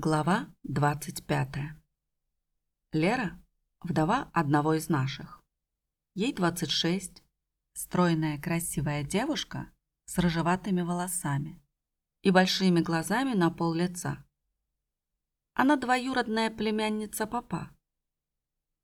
Глава 25. Лера – вдова одного из наших. Ей 26, стройная красивая девушка с рыжеватыми волосами и большими глазами на пол лица. Она двоюродная племянница папа,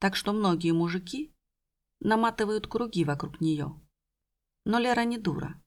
так что многие мужики наматывают круги вокруг нее. Но Лера не дура.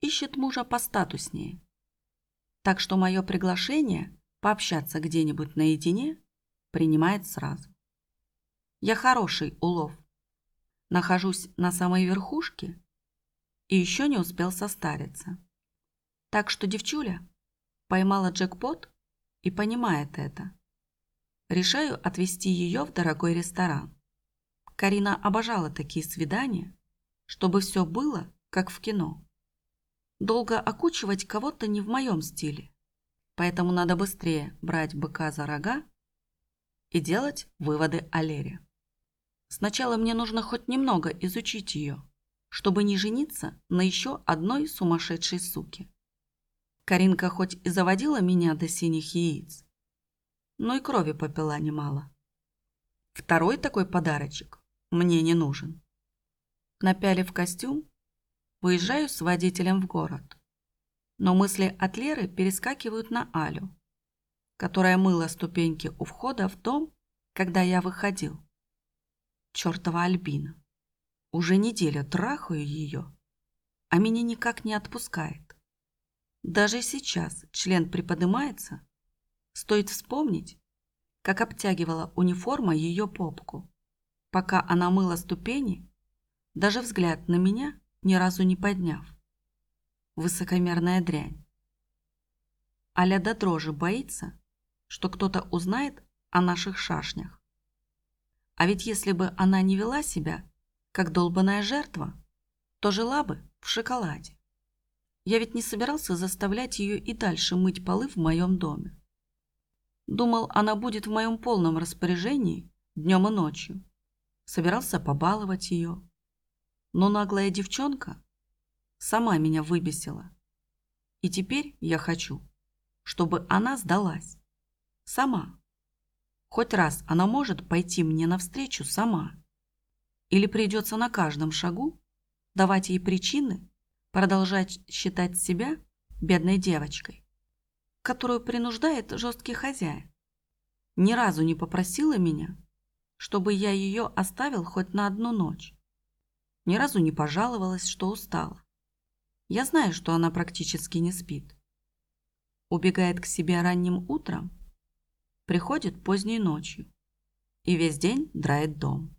Ищет мужа постатуснее. Так что мое приглашение – пообщаться где-нибудь наедине, принимает сразу. Я хороший улов. Нахожусь на самой верхушке и еще не успел состариться. Так что девчуля поймала джекпот и понимает это. Решаю отвезти ее в дорогой ресторан. Карина обожала такие свидания, чтобы все было, как в кино. Долго окучивать кого-то не в моем стиле. Поэтому надо быстрее брать быка за рога и делать выводы о Лере. Сначала мне нужно хоть немного изучить ее, чтобы не жениться на еще одной сумасшедшей суке. Каринка хоть и заводила меня до синих яиц, но и крови попила немало. Второй такой подарочек мне не нужен. Напялив костюм, выезжаю с водителем в город. Но мысли от Леры перескакивают на Алю, которая мыла ступеньки у входа в дом, когда я выходил. Чёртова Альбина. Уже неделю трахаю ее, а меня никак не отпускает. Даже сейчас член приподнимается, стоит вспомнить, как обтягивала униформа ее попку. Пока она мыла ступени, даже взгляд на меня ни разу не подняв высокомерная дрянь. Аля до дрожи боится, что кто-то узнает о наших шашнях. А ведь если бы она не вела себя, как долбаная жертва, то жила бы в шоколаде. Я ведь не собирался заставлять ее и дальше мыть полы в моем доме. Думал, она будет в моем полном распоряжении днем и ночью. Собирался побаловать ее. Но наглая девчонка сама меня выбесила. И теперь я хочу, чтобы она сдалась. Сама. Хоть раз она может пойти мне навстречу сама. Или придется на каждом шагу давать ей причины продолжать считать себя бедной девочкой, которую принуждает жесткий хозяин. Ни разу не попросила меня, чтобы я ее оставил хоть на одну ночь. Ни разу не пожаловалась, что устала. Я знаю, что она практически не спит. Убегает к себе ранним утром, приходит поздней ночью и весь день драет дом.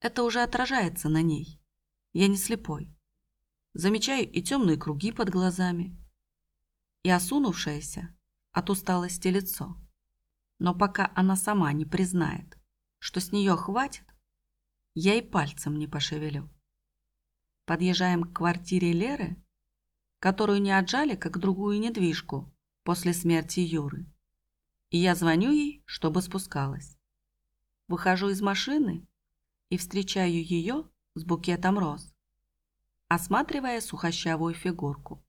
Это уже отражается на ней. Я не слепой. Замечаю и темные круги под глазами, и осунувшееся от усталости лицо. Но пока она сама не признает, что с нее хватит, я и пальцем не пошевелю. Подъезжаем к квартире Леры, которую не отжали, как другую недвижку после смерти Юры. И я звоню ей, чтобы спускалась. Выхожу из машины и встречаю ее с букетом роз, осматривая сухощавую фигурку,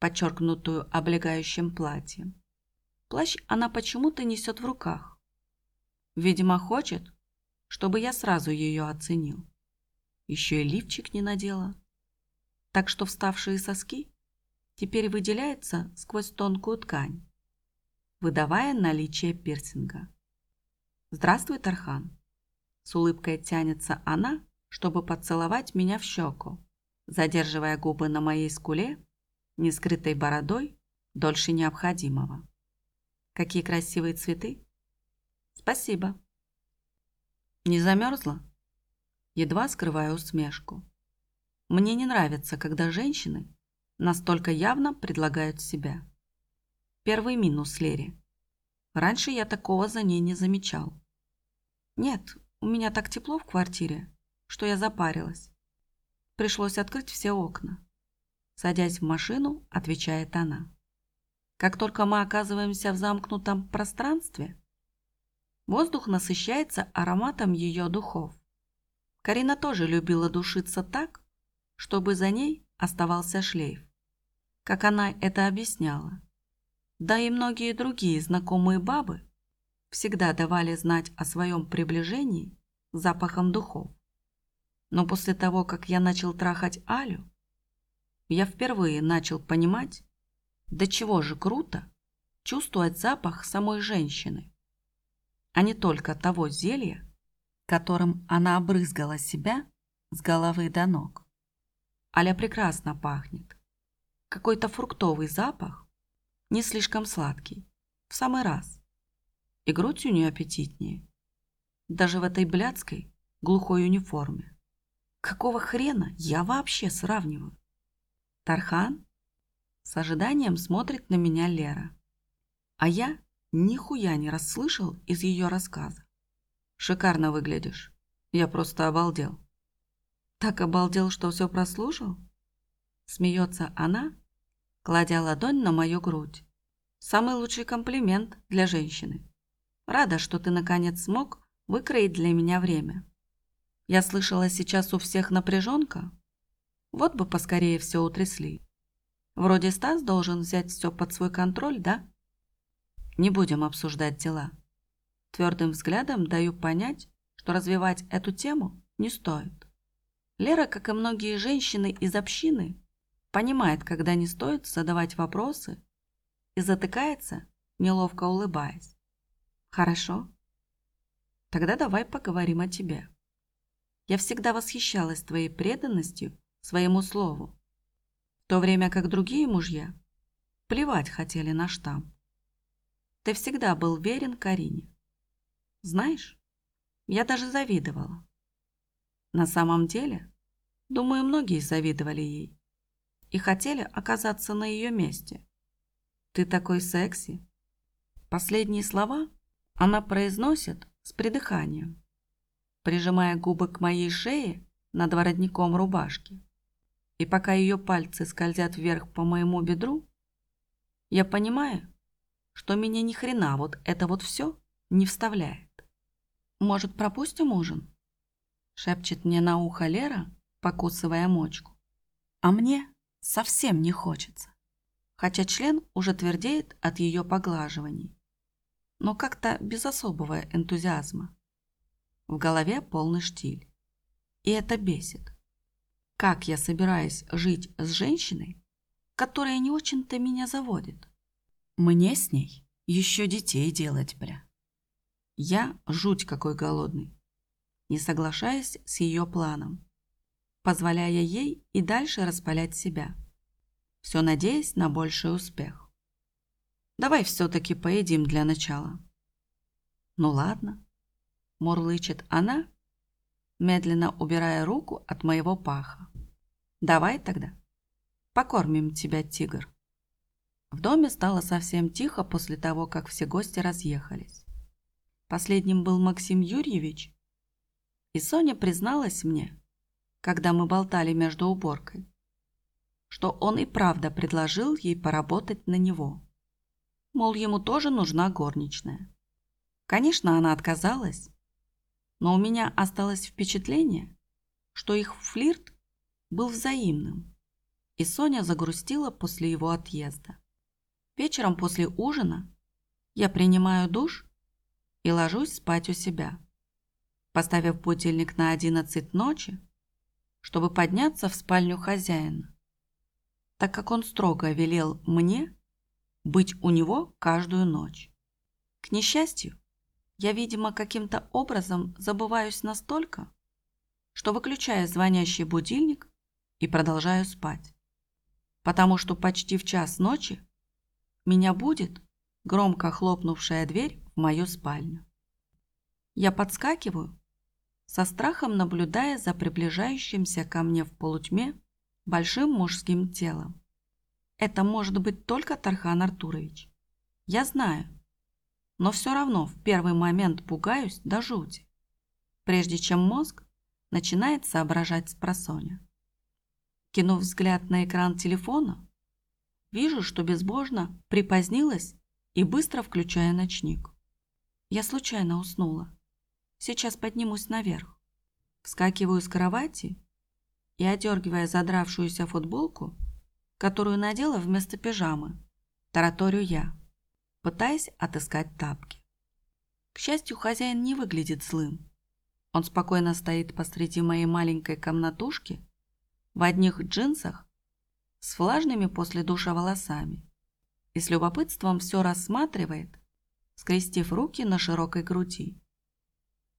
подчеркнутую облегающим платьем. Плащ она почему-то несет в руках. Видимо, хочет, чтобы я сразу ее оценил. Еще и лифчик не надела. Так что вставшие соски теперь выделяется сквозь тонкую ткань, выдавая наличие пирсинга. «Здравствуй, Тархан!» С улыбкой тянется она, чтобы поцеловать меня в щеку, задерживая губы на моей скуле, не скрытой бородой, дольше необходимого. «Какие красивые цветы!» «Спасибо!» «Не замерзла?» Едва скрываю усмешку. Мне не нравится, когда женщины настолько явно предлагают себя. Первый минус Лере. Раньше я такого за ней не замечал. Нет, у меня так тепло в квартире, что я запарилась. Пришлось открыть все окна. Садясь в машину, отвечает она. Как только мы оказываемся в замкнутом пространстве, воздух насыщается ароматом ее духов. Карина тоже любила душиться так, чтобы за ней оставался шлейф. Как она это объясняла? да и многие другие знакомые бабы всегда давали знать о своем приближении запахом духов. Но после того, как я начал трахать Алю, я впервые начал понимать, до чего же круто чувствовать запах самой женщины, а не только того зелья, которым она обрызгала себя с головы до ног. Аля прекрасно пахнет. Какой-то фруктовый запах, не слишком сладкий, в самый раз. И грудь у нее аппетитнее. Даже в этой блядской, глухой униформе. Какого хрена я вообще сравниваю? Тархан? С ожиданием смотрит на меня Лера. А я нихуя не расслышал из ее рассказа. Шикарно выглядишь. Я просто обалдел. Так обалдел, что все прослушал? Смеется она, кладя ладонь на мою грудь. Самый лучший комплимент для женщины. Рада, что ты наконец смог выкроить для меня время. Я слышала, сейчас у всех напряженка. Вот бы поскорее все утрясли. Вроде Стас должен взять все под свой контроль, да? Не будем обсуждать дела. Твердым взглядом даю понять, что развивать эту тему не стоит. Лера, как и многие женщины из общины, понимает, когда не стоит задавать вопросы и затыкается, неловко улыбаясь. Хорошо? Тогда давай поговорим о тебе. Я всегда восхищалась твоей преданностью своему слову, в то время как другие мужья плевать хотели на штамп. Ты всегда был верен Карине. Знаешь, я даже завидовала. На самом деле, думаю, многие завидовали ей и хотели оказаться на ее месте. Ты такой секси. Последние слова она произносит с придыханием, прижимая губы к моей шее над воротником рубашки. И пока ее пальцы скользят вверх по моему бедру, я понимаю, что меня ни хрена вот это вот все не вставляет. «Может, пропустим ужин?» Шепчет мне на ухо Лера, покусывая мочку. А мне совсем не хочется. Хотя член уже твердеет от ее поглаживаний. Но как-то без особого энтузиазма. В голове полный штиль. И это бесит. Как я собираюсь жить с женщиной, которая не очень-то меня заводит? Мне с ней еще детей делать, бля. Я жуть какой голодный, не соглашаясь с ее планом, позволяя ей и дальше распалять себя, все надеясь на больший успех. Давай все-таки поедим для начала. Ну ладно, мурлычет она, медленно убирая руку от моего паха. Давай тогда, покормим тебя, тигр. В доме стало совсем тихо после того, как все гости разъехались. Последним был Максим Юрьевич. И Соня призналась мне, когда мы болтали между уборкой, что он и правда предложил ей поработать на него. Мол, ему тоже нужна горничная. Конечно, она отказалась, но у меня осталось впечатление, что их флирт был взаимным, и Соня загрустила после его отъезда. Вечером после ужина я принимаю душ и ложусь спать у себя, поставив будильник на 11 ночи, чтобы подняться в спальню хозяина, так как он строго велел мне быть у него каждую ночь. К несчастью, я, видимо, каким-то образом забываюсь настолько, что выключаю звонящий будильник и продолжаю спать, потому что почти в час ночи меня будет громко хлопнувшая дверь в мою спальню. Я подскакиваю, со страхом наблюдая за приближающимся ко мне в полутьме большим мужским телом. Это может быть только Тархан Артурович. Я знаю, но все равно в первый момент пугаюсь до жути, прежде чем мозг начинает соображать с просоня. Кинув взгляд на экран телефона, вижу, что безбожно припозднилась и быстро включаю ночник. Я случайно уснула. Сейчас поднимусь наверх. Вскакиваю с кровати и, одергивая задравшуюся футболку, которую надела вместо пижамы, тараторю я. пытаясь отыскать тапки. К счастью, хозяин не выглядит злым. Он спокойно стоит посреди моей маленькой комнатушки в одних джинсах с влажными после душа волосами и с любопытством все рассматривает, скрестив руки на широкой груди.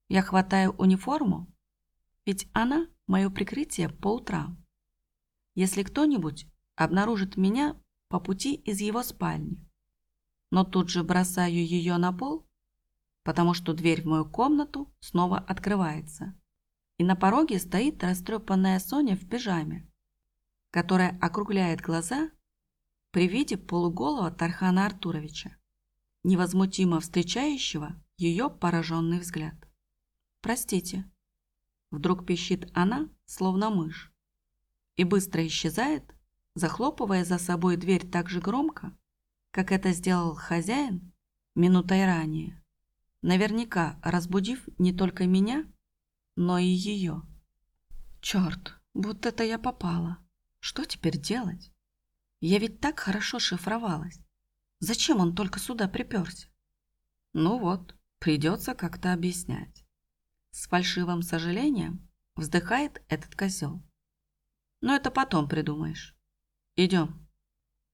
Я хватаю униформу, ведь она – мое прикрытие по утрам. Если кто-нибудь обнаружит меня по пути из его спальни, но тут же бросаю ее на пол, потому что дверь в мою комнату снова открывается, и на пороге стоит растрепанная Соня в пижаме, которая округляет глаза при виде полуголого Тархана Артуровича, невозмутимо встречающего ее пораженный взгляд. «Простите», — вдруг пищит она, словно мышь, и быстро исчезает, захлопывая за собой дверь так же громко, как это сделал хозяин минутой ранее, наверняка разбудив не только меня, но и ее. Черт, будто это я попала. Что теперь делать? Я ведь так хорошо шифровалась. Зачем он только сюда приперся? Ну вот, придется как-то объяснять. С фальшивым сожалением вздыхает этот козел. Но это потом придумаешь. Идем.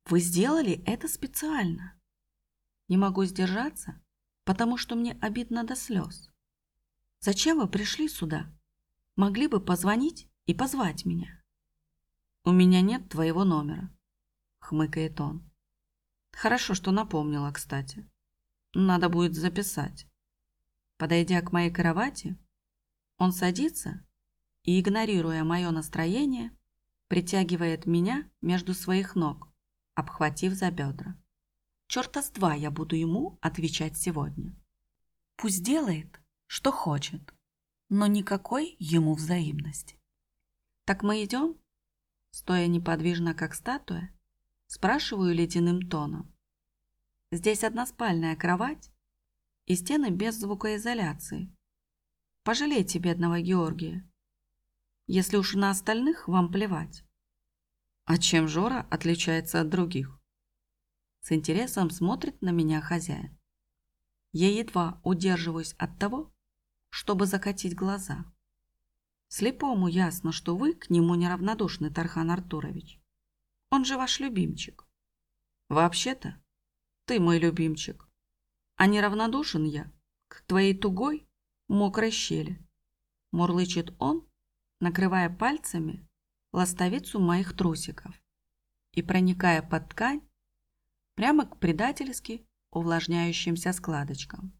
Вы сделали это специально. Не могу сдержаться, потому что мне обидно до слез. Зачем вы пришли сюда? Могли бы позвонить и позвать меня. У меня нет твоего номера, хмыкает он. Хорошо, что напомнила, кстати. Надо будет записать. Подойдя к моей кровати, он садится и, игнорируя мое настроение, притягивает меня между своих ног обхватив за бедра. Черта с два я буду ему отвечать сегодня. Пусть делает, что хочет, но никакой ему взаимности. Так мы идем? Стоя неподвижно, как статуя, спрашиваю ледяным тоном. Здесь односпальная кровать и стены без звукоизоляции. Пожалейте бедного Георгия. Если уж на остальных вам плевать. А чем Жора отличается от других? С интересом смотрит на меня хозяин. Я едва удерживаюсь от того, чтобы закатить глаза. Слепому ясно, что вы к нему неравнодушны, Тархан Артурович. Он же ваш любимчик. Вообще-то, ты мой любимчик. А неравнодушен я к твоей тугой, мокрой щели. Мурлычет он, накрывая пальцами ластовицу моих трусиков и проникая под ткань прямо к предательски увлажняющимся складочкам.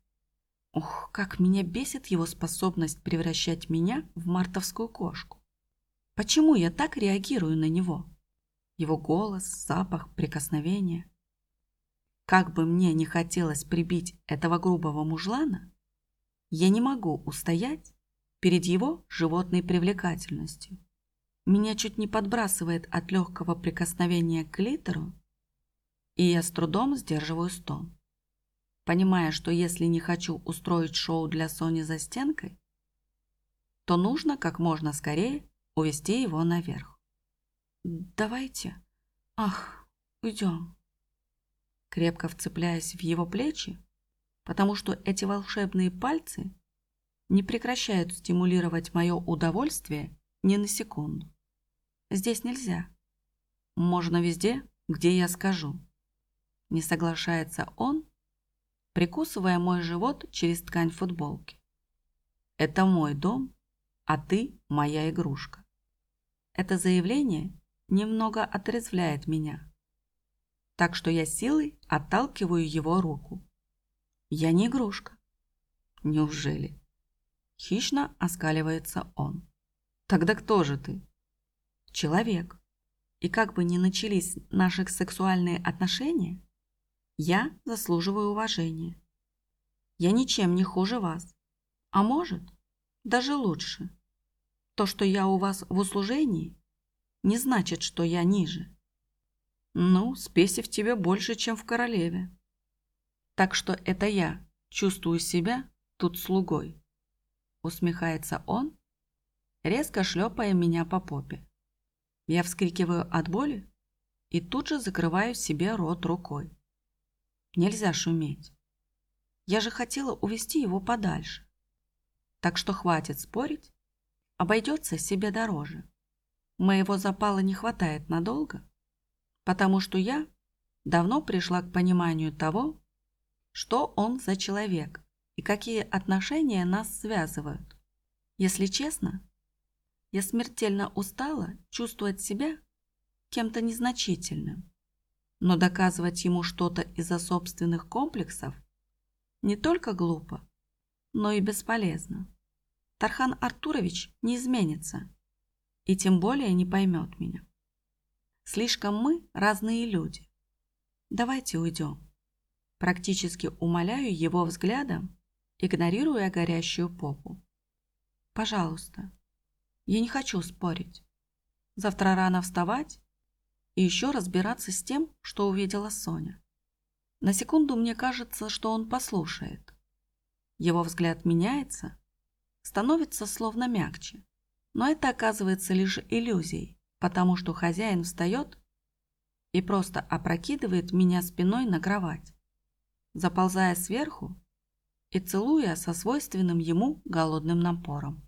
Ух, как меня бесит его способность превращать меня в мартовскую кошку. Почему я так реагирую на него? Его голос, запах, прикосновение. Как бы мне не хотелось прибить этого грубого мужлана, я не могу устоять перед его животной привлекательностью. Меня чуть не подбрасывает от легкого прикосновения к литеру, и я с трудом сдерживаю стон. Понимая, что если не хочу устроить шоу для Сони за стенкой, то нужно как можно скорее увести его наверх. «Давайте. Ах, уйдем». Крепко вцепляясь в его плечи, потому что эти волшебные пальцы не прекращают стимулировать мое удовольствие ни на секунду. Здесь нельзя. Можно везде, где я скажу. Не соглашается он, прикусывая мой живот через ткань футболки. Это мой дом, а ты моя игрушка. Это заявление немного отрезвляет меня. Так что я силой отталкиваю его руку. Я не игрушка. Неужели? Хищно оскаливается он. Тогда кто же ты? Человек. И как бы ни начались наши сексуальные отношения, я заслуживаю уважения. Я ничем не хуже вас. А может, даже лучше. То, что я у вас в услужении, не значит, что я ниже. Ну, спеси в тебе больше, чем в королеве. Так что это я чувствую себя тут слугой. Усмехается он, резко шлепая меня по попе. Я вскрикиваю от боли и тут же закрываю себе рот рукой. Нельзя шуметь. Я же хотела увести его подальше. Так что хватит спорить, обойдется себе дороже. Моего запала не хватает надолго, потому что я давно пришла к пониманию того, что он за человек и какие отношения нас связывают. Если честно, я смертельно устала чувствовать себя кем-то незначительным. Но доказывать ему что-то из-за собственных комплексов не только глупо, но и бесполезно. Тархан Артурович не изменится и тем более не поймет меня. Слишком мы разные люди. Давайте уйдем. Практически умоляю его взглядом, игнорируя горящую попу. Пожалуйста, я не хочу спорить. Завтра рано вставать и еще разбираться с тем, что увидела Соня. На секунду мне кажется, что он послушает. Его взгляд меняется, становится словно мягче. Но это оказывается лишь иллюзией, потому что хозяин встает и просто опрокидывает меня спиной на кровать, заползая сверху и целуя со свойственным ему голодным напором.